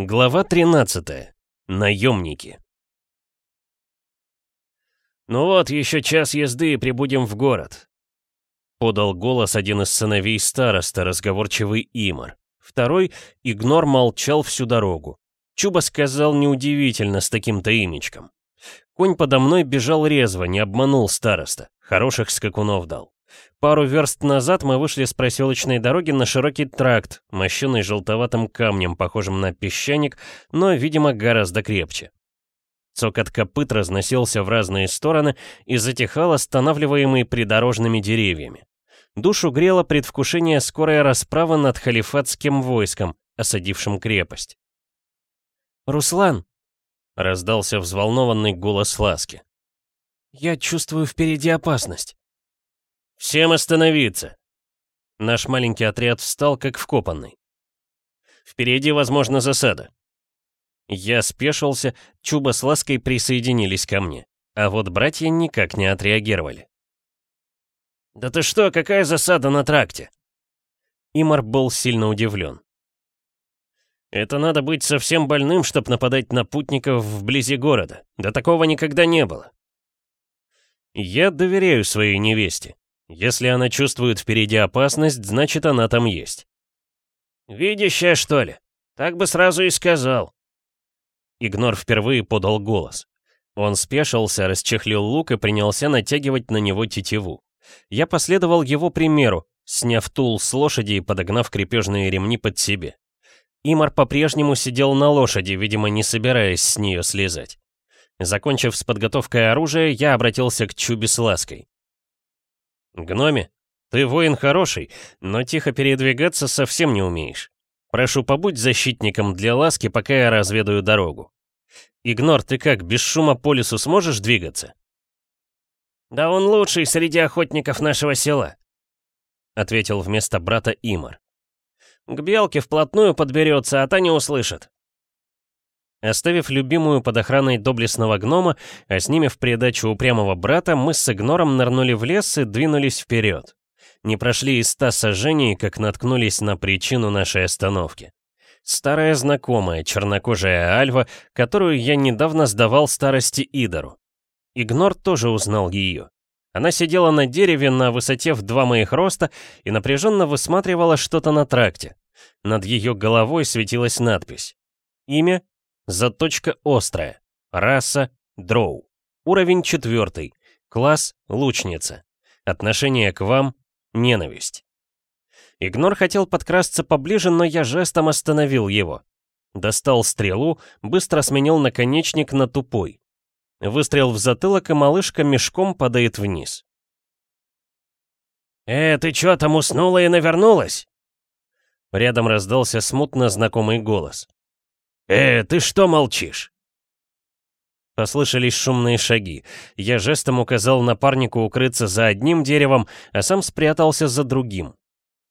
Глава 13. Наемники. «Ну вот, еще час езды и прибудем в город», — подал голос один из сыновей староста, разговорчивый Имар. Второй, Игнор, молчал всю дорогу. Чуба сказал неудивительно с таким-то имечком. Конь подо мной бежал резво, не обманул староста, хороших скакунов дал. Пару верст назад мы вышли с проселочной дороги на широкий тракт, мощенный желтоватым камнем, похожим на песчаник, но, видимо, гораздо крепче. Цокот копыт разносился в разные стороны и затихал, останавливаемый придорожными деревьями. Душу грело предвкушение скорой расправы над халифатским войском, осадившим крепость. «Руслан!» — раздался взволнованный голос Ласки. «Я чувствую впереди опасность». «Всем остановиться!» Наш маленький отряд встал как вкопанный. «Впереди, возможно, засада». Я спешился, Чуба с Лаской присоединились ко мне, а вот братья никак не отреагировали. «Да ты что, какая засада на тракте?» Имар был сильно удивлен. «Это надо быть совсем больным, чтобы нападать на путников вблизи города. Да такого никогда не было». «Я доверяю своей невесте. Если она чувствует впереди опасность, значит она там есть. «Видящая, что ли? Так бы сразу и сказал». Игнор впервые подал голос. Он спешился, расчехлил лук и принялся натягивать на него тетиву. Я последовал его примеру, сняв тул с лошади и подогнав крепежные ремни под себе. Имар по-прежнему сидел на лошади, видимо, не собираясь с нее слезать. Закончив с подготовкой оружия, я обратился к Чубе с лаской. «Гноми, ты воин хороший, но тихо передвигаться совсем не умеешь. Прошу, побудь защитником для ласки, пока я разведаю дорогу. Игнор, ты как, без шума по лесу сможешь двигаться?» «Да он лучший среди охотников нашего села», — ответил вместо брата Имар. «К белке вплотную подберется, а та не услышит». Оставив любимую под охраной доблестного гнома, а с ними в придачу упрямого брата, мы с Игнором нырнули в лес и двинулись вперед. Не прошли и ста сожжений, как наткнулись на причину нашей остановки. Старая знакомая, чернокожая Альва, которую я недавно сдавал старости Идору. Игнор тоже узнал ее. Она сидела на дереве на высоте в два моих роста и напряженно высматривала что-то на тракте. Над ее головой светилась надпись. Имя Заточка острая. Раса – дроу. Уровень четвертый. Класс – лучница. Отношение к вам – ненависть. Игнор хотел подкрасться поближе, но я жестом остановил его. Достал стрелу, быстро сменил наконечник на тупой. Выстрел в затылок, и малышка мешком падает вниз. «Э, ты чё там уснула и навернулась?» Рядом раздался смутно знакомый голос. «Э, ты что молчишь?» Послышались шумные шаги. Я жестом указал напарнику укрыться за одним деревом, а сам спрятался за другим.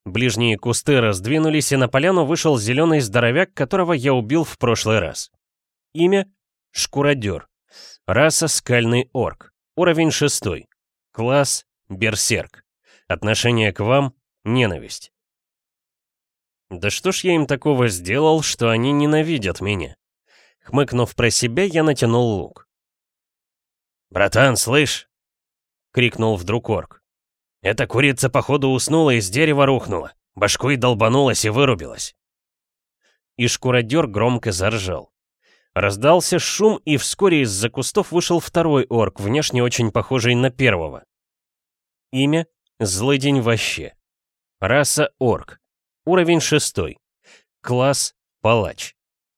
Ближние кусты раздвинулись, и на поляну вышел зеленый здоровяк, которого я убил в прошлый раз. Имя — Шкуродер. Раса — скальный орк. Уровень шестой. Класс — берсерк. Отношение к вам — ненависть. Да что ж я им такого сделал, что они ненавидят меня? Хмыкнув про себя, я натянул лук. «Братан, слышь!» — крикнул вдруг орк. «Эта курица, походу, уснула и с дерева рухнула. Башкой долбанулась и вырубилась». И шкуродер громко заржал. Раздался шум, и вскоре из-за кустов вышел второй орк, внешне очень похожий на первого. Имя — Злыдень вообще. Раса — орк. Уровень шестой. Класс палач.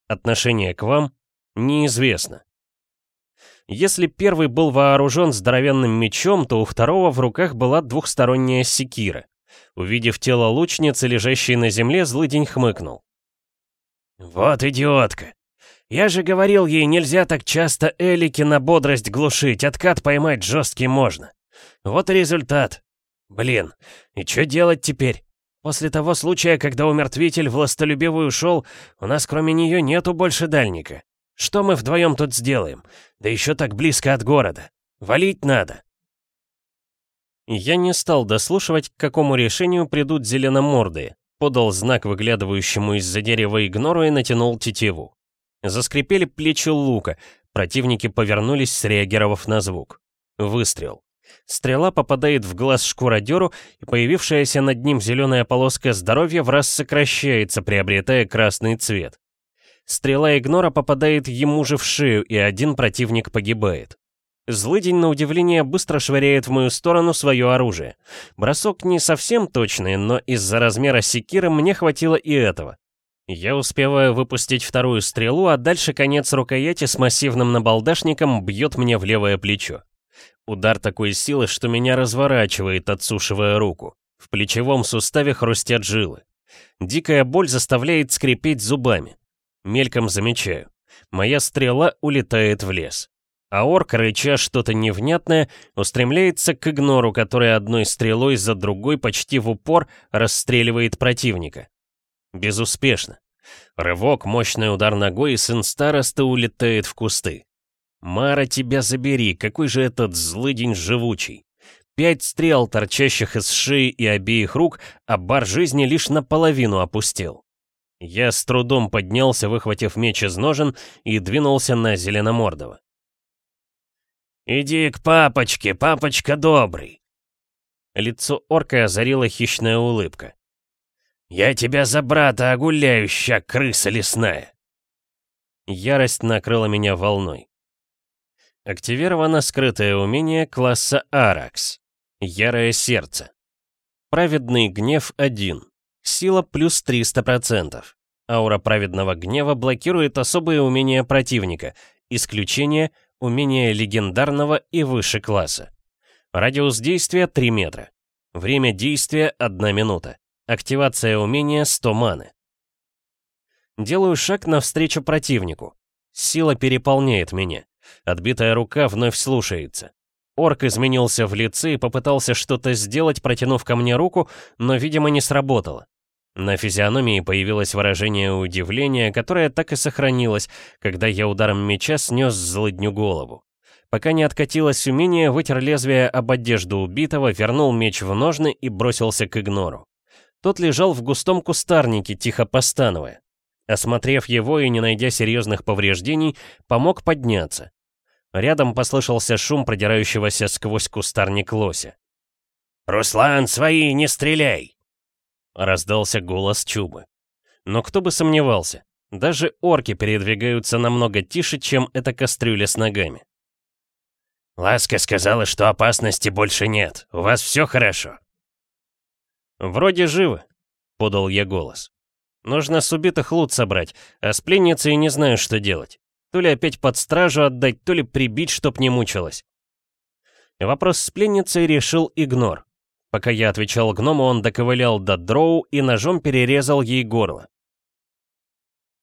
Отношение к вам неизвестно. Если первый был вооружен здоровенным мечом, то у второго в руках была двухсторонняя секира. Увидев тело лучницы, лежащей на земле, злыдень хмыкнул. «Вот идиотка! Я же говорил ей, нельзя так часто элики на бодрость глушить, откат поймать жесткий можно. Вот и результат. Блин, и что делать теперь? После того случая, когда умертвитель властолюбивый ушел, у нас кроме нее нету больше дальника. Что мы вдвоем тут сделаем? Да еще так близко от города. Валить надо. Я не стал дослушивать, к какому решению придут зеленомордые. Подал знак выглядывающему из-за дерева игнору и натянул тетиву. Заскрипели плечи лука, противники повернулись, среагировав на звук. Выстрел. Стрела попадает в глаз шкуродеру, и появившаяся над ним зеленая полоска здоровья в раз сокращается, приобретая красный цвет. Стрела игнора попадает ему же в шею, и один противник погибает. Злыдень, на удивление, быстро швыряет в мою сторону свое оружие. Бросок не совсем точный, но из-за размера секиры мне хватило и этого. Я успеваю выпустить вторую стрелу, а дальше конец рукояти с массивным набалдашником бьет мне в левое плечо. Удар такой силы, что меня разворачивает, отсушивая руку. В плечевом суставе хрустят жилы. Дикая боль заставляет скрипеть зубами. Мельком замечаю. Моя стрела улетает в лес. А орк, рыча что-то невнятное, устремляется к игнору, который одной стрелой за другой почти в упор расстреливает противника. Безуспешно. Рывок, мощный удар ногой, и сын староста улетает в кусты. «Мара, тебя забери, какой же этот злыдень живучий!» Пять стрел, торчащих из шеи и обеих рук, а бар жизни лишь наполовину опустил. Я с трудом поднялся, выхватив меч из ножен, и двинулся на Зеленомордова. «Иди к папочке, папочка добрый!» Лицо орка озарила хищная улыбка. «Я тебя за брата огуляющая, крыса лесная!» Ярость накрыла меня волной. Активировано скрытое умение класса Аракс. Ярое сердце. Праведный гнев 1. Сила плюс 300%. Аура праведного гнева блокирует особые умения противника. Исключение — умения легендарного и выше класса. Радиус действия 3 метра. Время действия 1 минута. Активация умения 100 маны. Делаю шаг навстречу противнику. Сила переполняет меня. Отбитая рука вновь слушается. Орк изменился в лице и попытался что-то сделать, протянув ко мне руку, но, видимо, не сработало. На физиономии появилось выражение удивления, которое так и сохранилось, когда я ударом меча снес злыдню голову. Пока не откатилось умение, вытер лезвие об одежду убитого, вернул меч в ножны и бросился к игнору. Тот лежал в густом кустарнике, тихо постановая. Осмотрев его и не найдя серьезных повреждений, помог подняться. Рядом послышался шум продирающегося сквозь кустарник лося. «Руслан, свои, не стреляй!» Раздался голос Чубы. Но кто бы сомневался, даже орки передвигаются намного тише, чем эта кастрюля с ногами. «Ласка сказала, что опасности больше нет. У вас все хорошо?» «Вроде живы», — подал я голос. «Нужно с убитых лут собрать, а с пленницей не знаю, что делать. То ли опять под стражу отдать, то ли прибить, чтоб не мучилась. Вопрос с пленницей решил игнор. Пока я отвечал гному, он доковылял до дроу и ножом перерезал ей горло.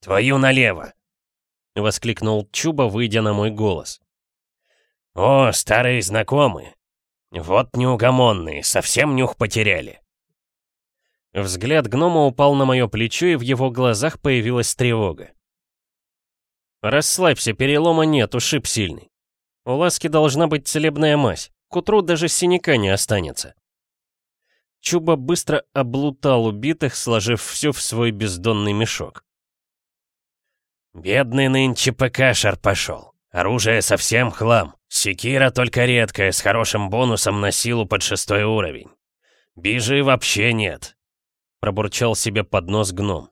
«Твою налево!» — воскликнул Чуба, выйдя на мой голос. «О, старые знакомые! Вот неугомонные, совсем нюх потеряли!» Взгляд гнома упал на мое плечо, и в его глазах появилась тревога. «Расслабься, перелома нет, ушиб сильный. У Ласки должна быть целебная мазь. К утру даже синяка не останется». Чуба быстро облутал убитых, сложив все в свой бездонный мешок. «Бедный нынче ПКшер пошел. Оружие совсем хлам. Секира только редкая, с хорошим бонусом на силу под шестой уровень. Бижи вообще нет», — пробурчал себе под нос гном.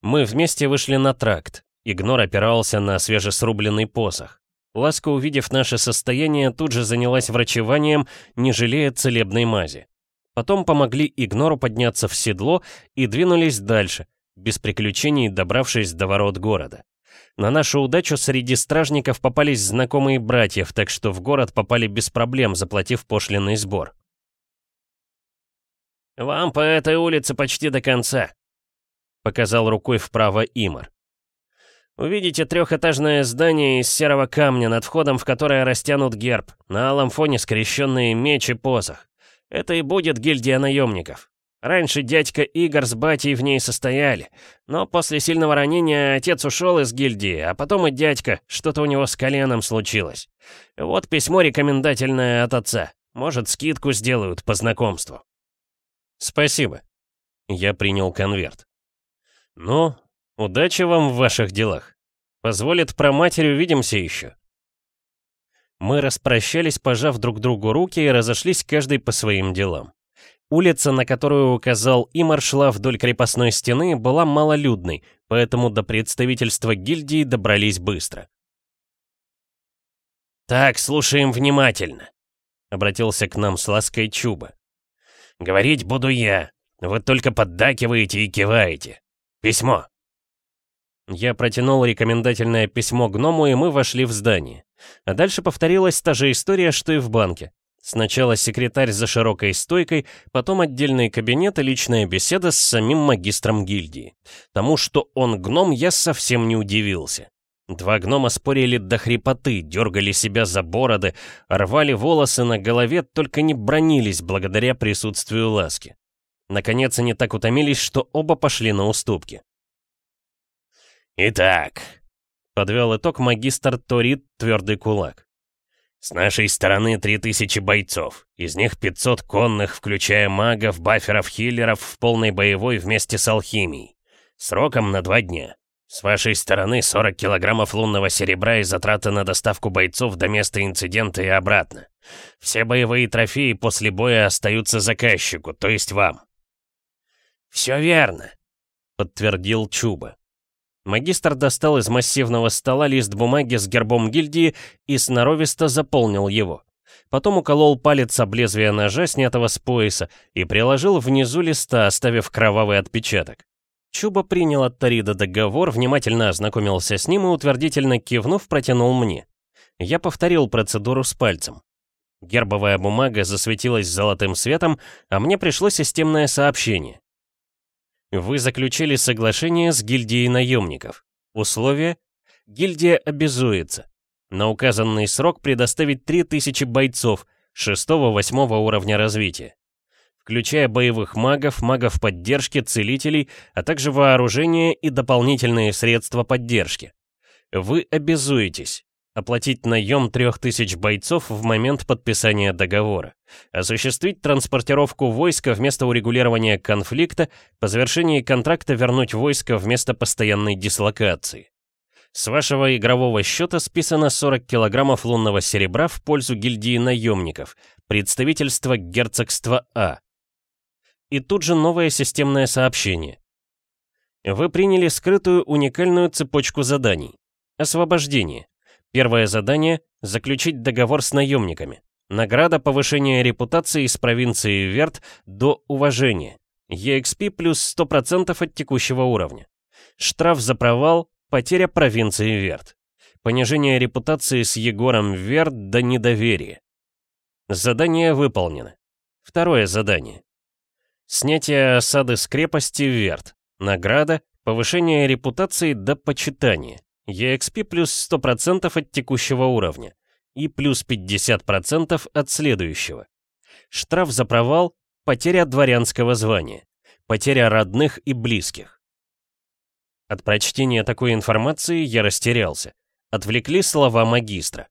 Мы вместе вышли на тракт. Игнор опирался на свежесрубленный посох. Ласка, увидев наше состояние, тут же занялась врачеванием, не жалея целебной мази. Потом помогли Игнору подняться в седло и двинулись дальше, без приключений добравшись до ворот города. На нашу удачу среди стражников попались знакомые братьев, так что в город попали без проблем, заплатив пошлинный сбор. «Вам по этой улице почти до конца», — показал рукой вправо Имар. Увидите трехэтажное здание из серого камня, над входом в которое растянут герб, на алом фоне скрещенные меч и посох. Это и будет гильдия наемников. Раньше дядька Игорь с батей в ней состояли, но после сильного ранения отец ушел из гильдии, а потом и дядька, что-то у него с коленом случилось. Вот письмо рекомендательное от отца. Может, скидку сделают по знакомству. Спасибо. Я принял конверт. Ну, Удачи вам в ваших делах. Позволит про матерь увидимся еще. Мы распрощались, пожав друг другу руки и разошлись каждый по своим делам. Улица, на которую указал Имар, шла вдоль крепостной стены, была малолюдной, поэтому до представительства гильдии добрались быстро. «Так, слушаем внимательно», — обратился к нам с лаской Чуба. «Говорить буду я, вы только поддакиваете и киваете. Письмо». Я протянул рекомендательное письмо гному, и мы вошли в здание. А дальше повторилась та же история, что и в банке. Сначала секретарь за широкой стойкой, потом отдельный кабинет и личная беседа с самим магистром гильдии. Тому, что он гном, я совсем не удивился. Два гнома спорили до хрипоты, дергали себя за бороды, рвали волосы на голове, только не бронились благодаря присутствию ласки. Наконец они так утомились, что оба пошли на уступки. «Итак», — подвел итог магистр Торит твердый кулак. «С нашей стороны 3000 бойцов, из них 500 конных, включая магов, баферов, хиллеров в полной боевой вместе с алхимией. Сроком на два дня. С вашей стороны 40 килограммов лунного серебра и затраты на доставку бойцов до места инцидента и обратно. Все боевые трофеи после боя остаются заказчику, то есть вам». «Все верно», — подтвердил Чуба. Магистр достал из массивного стола лист бумаги с гербом гильдии и сноровисто заполнил его. Потом уколол палец об лезвие ножа, снятого с пояса, и приложил внизу листа, оставив кровавый отпечаток. Чуба принял от Тарида договор, внимательно ознакомился с ним и утвердительно кивнув, протянул мне. Я повторил процедуру с пальцем. Гербовая бумага засветилась золотым светом, а мне пришло системное сообщение. Вы заключили соглашение с гильдией наемников. Условие? Гильдия обязуется на указанный срок предоставить 3000 бойцов 6-8 уровня развития, включая боевых магов, магов поддержки, целителей, а также вооружение и дополнительные средства поддержки. Вы обязуетесь оплатить наем 3000 бойцов в момент подписания договора, осуществить транспортировку войска вместо урегулирования конфликта, по завершении контракта вернуть войско вместо постоянной дислокации. С вашего игрового счета списано 40 килограммов лунного серебра в пользу гильдии наемников, представительства герцогства А. И тут же новое системное сообщение. Вы приняли скрытую уникальную цепочку заданий. Освобождение. Первое задание — заключить договор с наемниками. Награда повышения репутации из провинции Верт до уважения. EXP плюс 100% от текущего уровня. Штраф за провал, потеря провинции Верт. Понижение репутации с Егором Верт до недоверия. Задание выполнено. Второе задание. Снятие осады с крепости Верт. Награда, повышение репутации до почитания. EXP плюс 100% от текущего уровня и плюс 50% от следующего. Штраф за провал — потеря дворянского звания, потеря родных и близких. От прочтения такой информации я растерялся. Отвлекли слова магистра.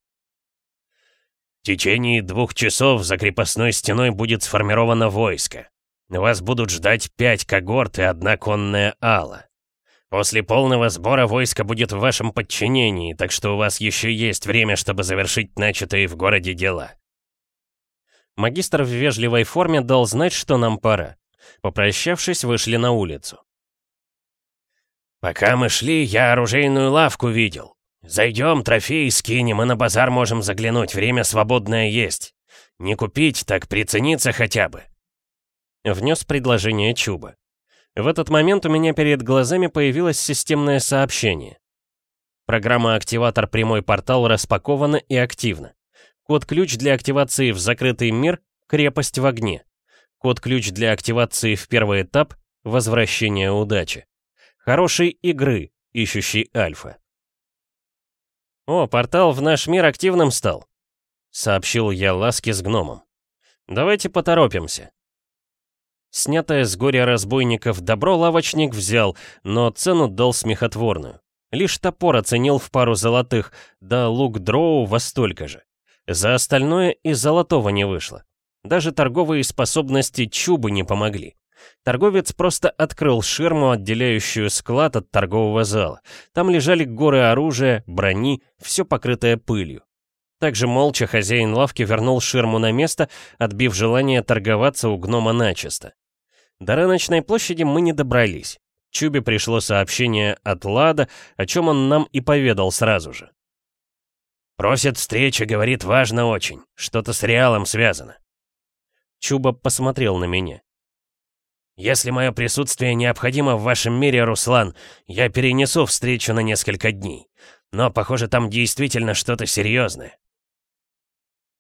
В течение двух часов за крепостной стеной будет сформировано войско. Вас будут ждать пять когорт и одна конная ала. После полного сбора войско будет в вашем подчинении, так что у вас еще есть время, чтобы завершить начатые в городе дела. Магистр в вежливой форме дал знать, что нам пора. Попрощавшись, вышли на улицу. «Пока мы шли, я оружейную лавку видел. Зайдем, трофеи скинем, и на базар можем заглянуть, время свободное есть. Не купить, так прицениться хотя бы». Внес предложение Чуба. В этот момент у меня перед глазами появилось системное сообщение. Программа «Активатор прямой портал» распакована и активна. Код-ключ для активации в закрытый мир — крепость в огне. Код-ключ для активации в первый этап — возвращение удачи. Хорошей игры, ищущий альфа. «О, портал в наш мир активным стал», — сообщил я Ласке с гномом. «Давайте поторопимся». Снятое с горя разбойников добро лавочник взял, но цену дал смехотворную. Лишь топор оценил в пару золотых, да лук дроу во столько же. За остальное и золотого не вышло. Даже торговые способности Чубы не помогли. Торговец просто открыл ширму, отделяющую склад от торгового зала. Там лежали горы оружия, брони, все покрытое пылью. Также молча хозяин лавки вернул ширму на место, отбив желание торговаться у гнома начисто. До рыночной площади мы не добрались. Чубе пришло сообщение от Лада, о чем он нам и поведал сразу же. «Просит встречи, говорит, важно очень. Что-то с Реалом связано». Чуба посмотрел на меня. «Если мое присутствие необходимо в вашем мире, Руслан, я перенесу встречу на несколько дней. Но, похоже, там действительно что-то серьезное».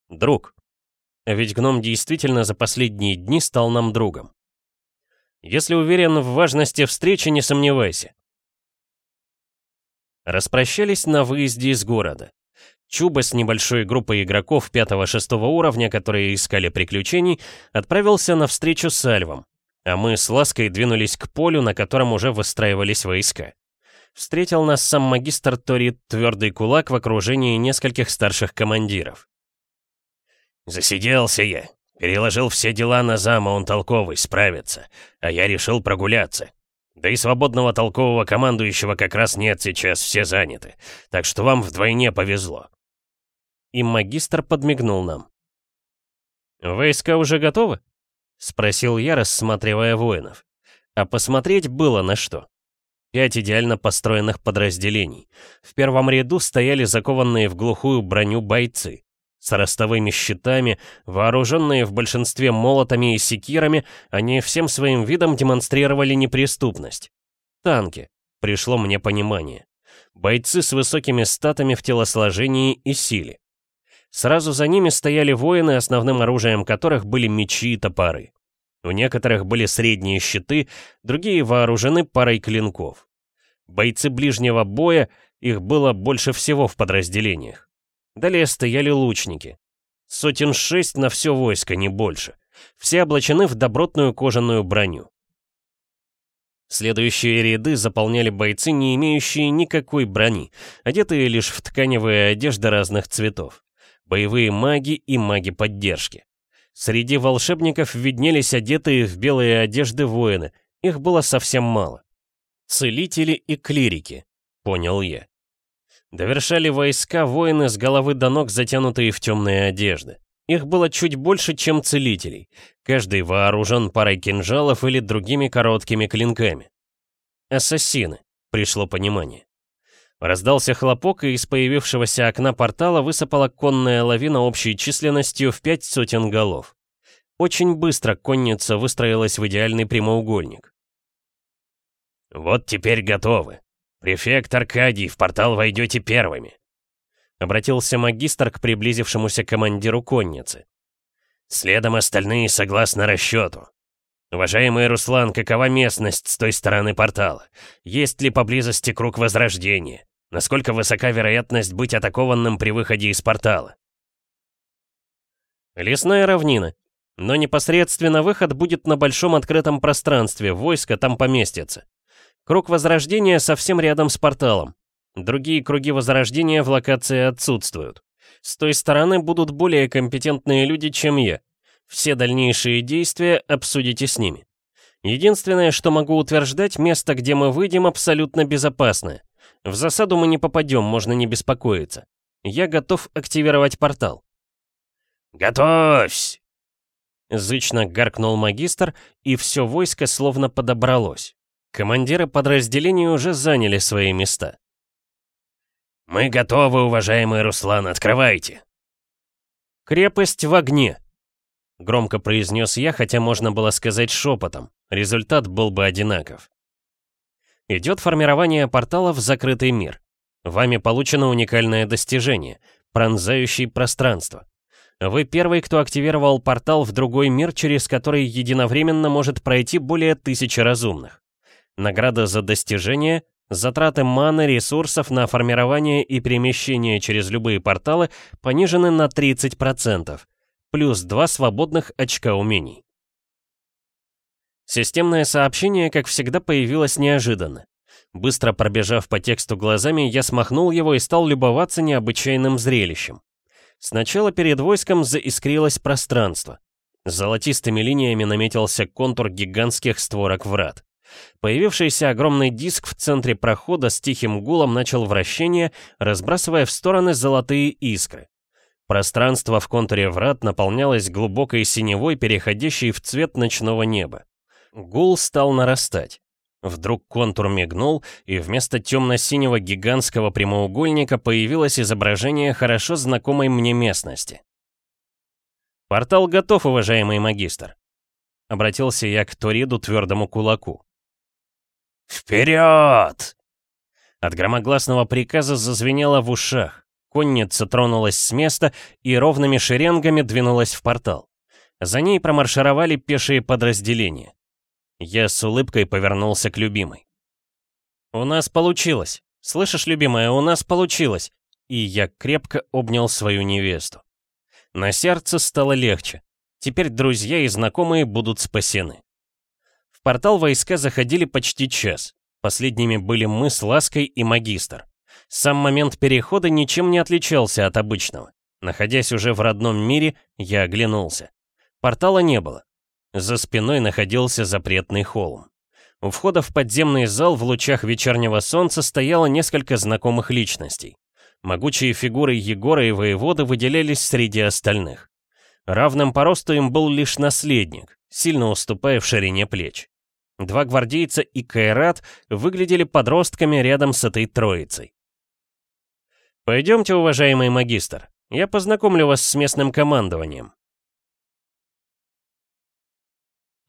«Друг. Ведь гном действительно за последние дни стал нам другом. Если уверен в важности встречи, не сомневайся. Распрощались на выезде из города. Чуба с небольшой группой игроков 5-6 уровня, которые искали приключений, отправился на встречу с Альвом, а мы с Лаской двинулись к полю, на котором уже выстраивались войска. Встретил нас сам магистр Тори Твердый Кулак в окружении нескольких старших командиров. «Засиделся я. Переложил все дела на зама, он толковый, справится. А я решил прогуляться. Да и свободного толкового командующего как раз нет сейчас, все заняты. Так что вам вдвойне повезло. И магистр подмигнул нам. «Войска уже готовы?» — спросил я, рассматривая воинов. А посмотреть было на что. Пять идеально построенных подразделений. В первом ряду стояли закованные в глухую броню бойцы. С ростовыми щитами, вооруженные в большинстве молотами и секирами, они всем своим видом демонстрировали неприступность. Танки. Пришло мне понимание. Бойцы с высокими статами в телосложении и силе. Сразу за ними стояли воины, основным оружием которых были мечи и топоры. У некоторых были средние щиты, другие вооружены парой клинков. Бойцы ближнего боя, их было больше всего в подразделениях. Далее стояли лучники. Сотен шесть на все войско, не больше. Все облачены в добротную кожаную броню. Следующие ряды заполняли бойцы, не имеющие никакой брони, одетые лишь в тканевые одежды разных цветов. Боевые маги и маги поддержки. Среди волшебников виднелись одетые в белые одежды воины, их было совсем мало. Целители и клирики, понял я. Довершали войска воины с головы до ног, затянутые в темные одежды. Их было чуть больше, чем целителей. Каждый вооружен парой кинжалов или другими короткими клинками. Ассасины, пришло понимание. Раздался хлопок, и из появившегося окна портала высыпала конная лавина общей численностью в пять сотен голов. Очень быстро конница выстроилась в идеальный прямоугольник. «Вот теперь готовы», «Префект Аркадий, в портал войдете первыми!» Обратился магистр к приблизившемуся командиру конницы. «Следом остальные согласно расчету. Уважаемый Руслан, какова местность с той стороны портала? Есть ли поблизости круг возрождения? Насколько высока вероятность быть атакованным при выходе из портала?» «Лесная равнина. Но непосредственно выход будет на большом открытом пространстве, войско там поместится. Круг Возрождения совсем рядом с порталом. Другие круги Возрождения в локации отсутствуют. С той стороны будут более компетентные люди, чем я. Все дальнейшие действия обсудите с ними. Единственное, что могу утверждать, место, где мы выйдем, абсолютно безопасное. В засаду мы не попадем, можно не беспокоиться. Я готов активировать портал. «Готовься!» Зычно гаркнул магистр, и все войско словно подобралось. Командиры подразделений уже заняли свои места. «Мы готовы, уважаемый Руслан, открывайте!» «Крепость в огне!» Громко произнес я, хотя можно было сказать шепотом. Результат был бы одинаков. Идет формирование портала в закрытый мир. Вами получено уникальное достижение, пронзающий пространство. Вы первый, кто активировал портал в другой мир, через который единовременно может пройти более тысячи разумных. Награда за достижение, затраты маны, ресурсов на формирование и перемещение через любые порталы понижены на 30%, плюс 2 свободных очка умений. Системное сообщение, как всегда, появилось неожиданно. Быстро пробежав по тексту глазами, я смахнул его и стал любоваться необычайным зрелищем. Сначала перед войском заискрилось пространство. Золотистыми линиями наметился контур гигантских створок врат. Появившийся огромный диск в центре прохода с тихим гулом начал вращение, разбрасывая в стороны золотые искры. Пространство в контуре врат наполнялось глубокой синевой, переходящей в цвет ночного неба. Гул стал нарастать. Вдруг контур мигнул, и вместо темно-синего гигантского прямоугольника появилось изображение хорошо знакомой мне местности. «Портал готов, уважаемый магистр», — обратился я к Ториду твердому кулаку. «Вперед!» От громогласного приказа зазвенело в ушах. Конница тронулась с места и ровными шеренгами двинулась в портал. За ней промаршировали пешие подразделения. Я с улыбкой повернулся к любимой. «У нас получилось. Слышишь, любимая, у нас получилось!» И я крепко обнял свою невесту. На сердце стало легче. Теперь друзья и знакомые будут спасены. Портал войска заходили почти час. Последними были мы с Лаской и Магистр. Сам момент перехода ничем не отличался от обычного. Находясь уже в родном мире, я оглянулся. Портала не было. За спиной находился запретный холм. У входа в подземный зал в лучах вечернего солнца стояло несколько знакомых личностей. Могучие фигуры Егора и воевода выделялись среди остальных. Равным по росту им был лишь наследник, сильно уступая в ширине плеч. Два гвардейца и Кайрат выглядели подростками рядом с этой троицей. «Пойдемте, уважаемый магистр, я познакомлю вас с местным командованием»,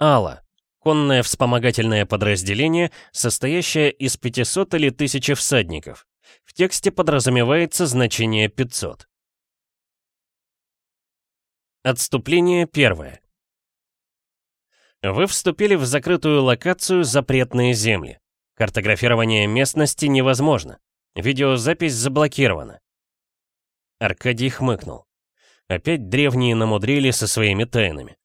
Алла. Конное вспомогательное подразделение, состоящее из 500 или 1000 всадников. В тексте подразумевается значение 500. Отступление первое. Вы вступили в закрытую локацию «Запретные земли». Картографирование местности невозможно. Видеозапись заблокирована. Аркадий хмыкнул. Опять древние намудрили со своими тайнами.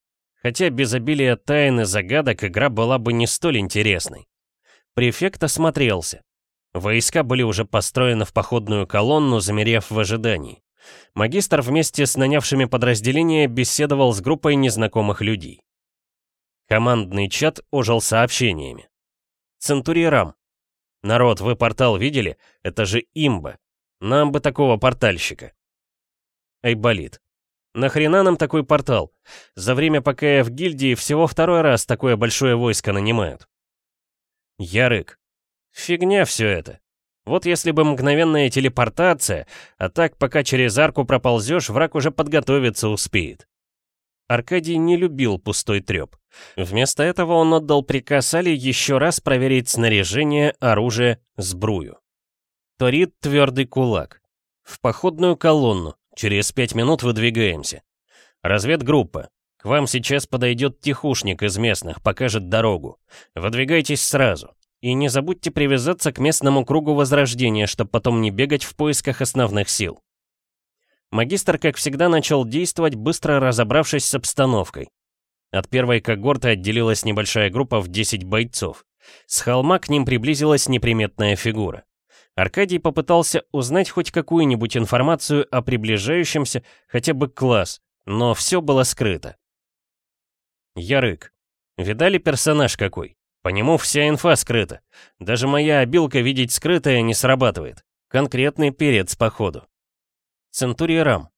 Хотя без обилия тайн и загадок игра была бы не столь интересной. Префект осмотрелся. Войска были уже построены в походную колонну, замерев в ожидании. Магистр вместе с нанявшими подразделения беседовал с группой незнакомых людей. Командный чат ожил сообщениями. Центурирам. Народ, вы портал видели? Это же имба. Нам бы такого портальщика. Айболит. Нахрена нам такой портал? За время, пока я в гильдии, всего второй раз такое большое войско нанимают. Ярык. Фигня все это. Вот если бы мгновенная телепортация, а так, пока через арку проползешь, враг уже подготовиться успеет. Аркадий не любил пустой треп. Вместо этого он отдал приказ Али еще раз проверить снаряжение, оружие, сбрую. Торит твердый кулак. В походную колонну, Через пять минут выдвигаемся. Разведгруппа. К вам сейчас подойдет тихушник из местных, покажет дорогу. Выдвигайтесь сразу. И не забудьте привязаться к местному кругу возрождения, чтобы потом не бегать в поисках основных сил. Магистр, как всегда, начал действовать, быстро разобравшись с обстановкой. От первой когорты отделилась небольшая группа в 10 бойцов. С холма к ним приблизилась неприметная фигура. Аркадий попытался узнать хоть какую-нибудь информацию о приближающемся, хотя бы класс, но все было скрыто. Ярык. Видали персонаж какой? По нему вся инфа скрыта. Даже моя обилка видеть скрытое не срабатывает. Конкретный перец, походу. Центурия Рам.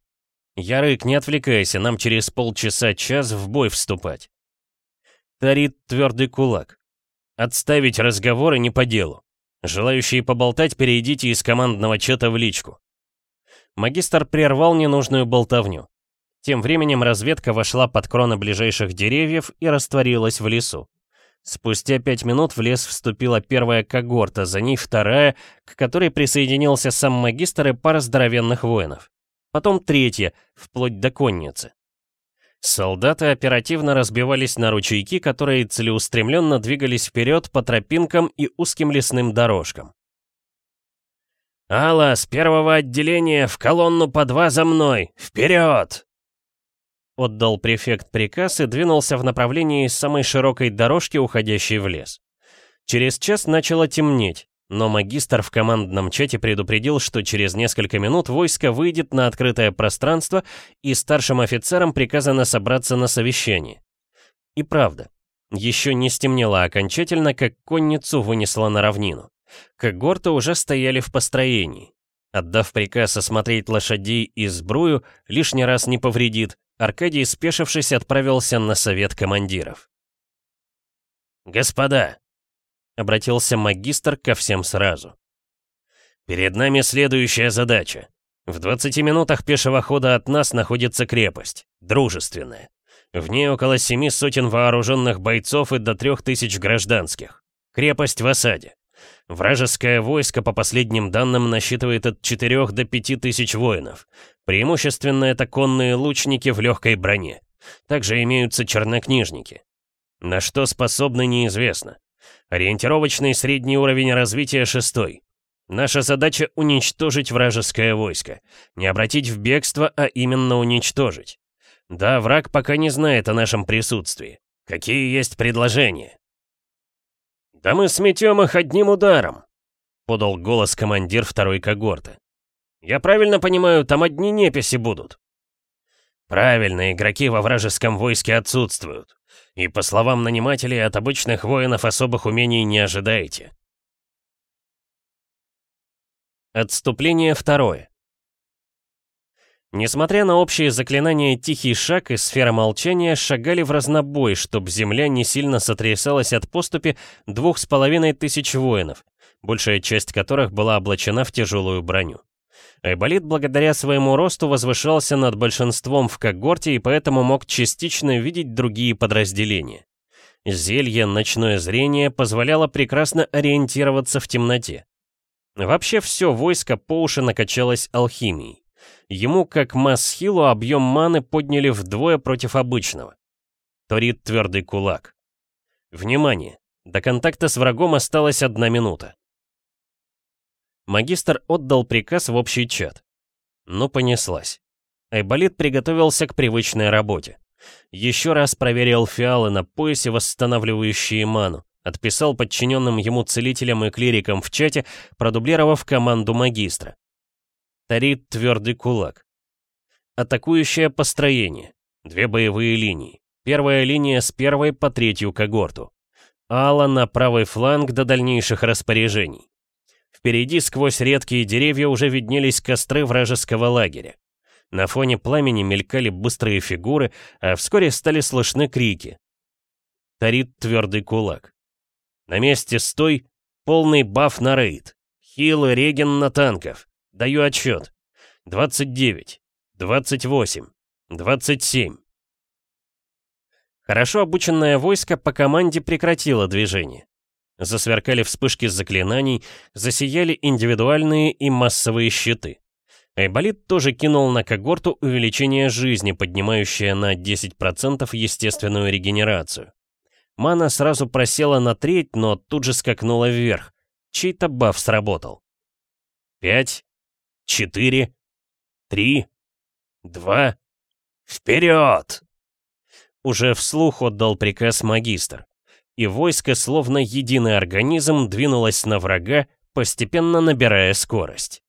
Ярык, не отвлекайся, нам через полчаса-час в бой вступать. Тарит твердый кулак. Отставить разговоры не по делу. Желающие поболтать, перейдите из командного чата в личку. Магистр прервал ненужную болтовню. Тем временем разведка вошла под кроны ближайших деревьев и растворилась в лесу. Спустя пять минут в лес вступила первая когорта, за ней вторая, к которой присоединился сам магистр и пара здоровенных воинов. Потом третья, вплоть до конницы. Солдаты оперативно разбивались на ручейки, которые целеустремленно двигались вперед по тропинкам и узким лесным дорожкам. «Алла, с первого отделения в колонну по два за мной! Вперед!» Отдал префект приказ и двинулся в направлении самой широкой дорожки, уходящей в лес. Через час начало темнеть, но магистр в командном чате предупредил, что через несколько минут войско выйдет на открытое пространство, и старшим офицерам приказано собраться на совещание. И правда, еще не стемнело окончательно, как конницу вынесло на равнину. Когорты уже стояли в построении. Отдав приказ осмотреть лошадей и сбрую, лишний раз не повредит, Аркадий, спешившись, отправился на совет командиров. «Господа!» — обратился магистр ко всем сразу. «Перед нами следующая задача. В 20 минутах пешего хода от нас находится крепость, дружественная. В ней около семи сотен вооруженных бойцов и до трех тысяч гражданских. Крепость в осаде. Вражеское войско, по последним данным, насчитывает от 4 до 5 тысяч воинов. Преимущественно это конные лучники в легкой броне. Также имеются чернокнижники. На что способны, неизвестно. Ориентировочный средний уровень развития шестой. Наша задача — уничтожить вражеское войско. Не обратить в бегство, а именно уничтожить. Да, враг пока не знает о нашем присутствии. Какие есть предложения? «Да мы сметем их одним ударом», — подал голос командир второй когорты. «Я правильно понимаю, там одни неписи будут?» «Правильно, игроки во вражеском войске отсутствуют. И, по словам нанимателей, от обычных воинов особых умений не ожидаете». Отступление второе. Несмотря на общие заклинания «Тихий шаг» и «Сфера молчания», шагали в разнобой, чтобы земля не сильно сотрясалась от поступи двух с половиной тысяч воинов, большая часть которых была облачена в тяжелую броню. Айболит благодаря своему росту возвышался над большинством в когорте и поэтому мог частично видеть другие подразделения. Зелье «Ночное зрение» позволяло прекрасно ориентироваться в темноте. Вообще все войско по уши накачалось алхимией. Ему, как Масхилу, объем маны подняли вдвое против обычного. Торит твердый кулак. Внимание! До контакта с врагом осталась одна минута. Магистр отдал приказ в общий чат. Но понеслась. Айболит приготовился к привычной работе. Еще раз проверил фиалы на поясе, восстанавливающие ману. Отписал подчиненным ему целителям и клирикам в чате, продублировав команду магистра. Тарит твердый кулак. Атакующее построение. Две боевые линии. Первая линия с первой по третью когорту. Алла на правый фланг до дальнейших распоряжений. Впереди сквозь редкие деревья уже виднелись костры вражеского лагеря. На фоне пламени мелькали быстрые фигуры, а вскоре стали слышны крики. Тарит твердый кулак. На месте стой, полный баф на рейд. Хил реген на танков. Даю отсчет. 29, 28, 27. Хорошо обученное войско по команде прекратило движение. Засверкали вспышки заклинаний, засияли индивидуальные и массовые щиты. Айболит тоже кинул на когорту увеличение жизни, поднимающее на 10% естественную регенерацию. Мана сразу просела на треть, но тут же скакнула вверх. Чей-то баф сработал. Пять, четыре, три, два, вперед!» Уже вслух отдал приказ магистр, и войско, словно единый организм, двинулось на врага, постепенно набирая скорость.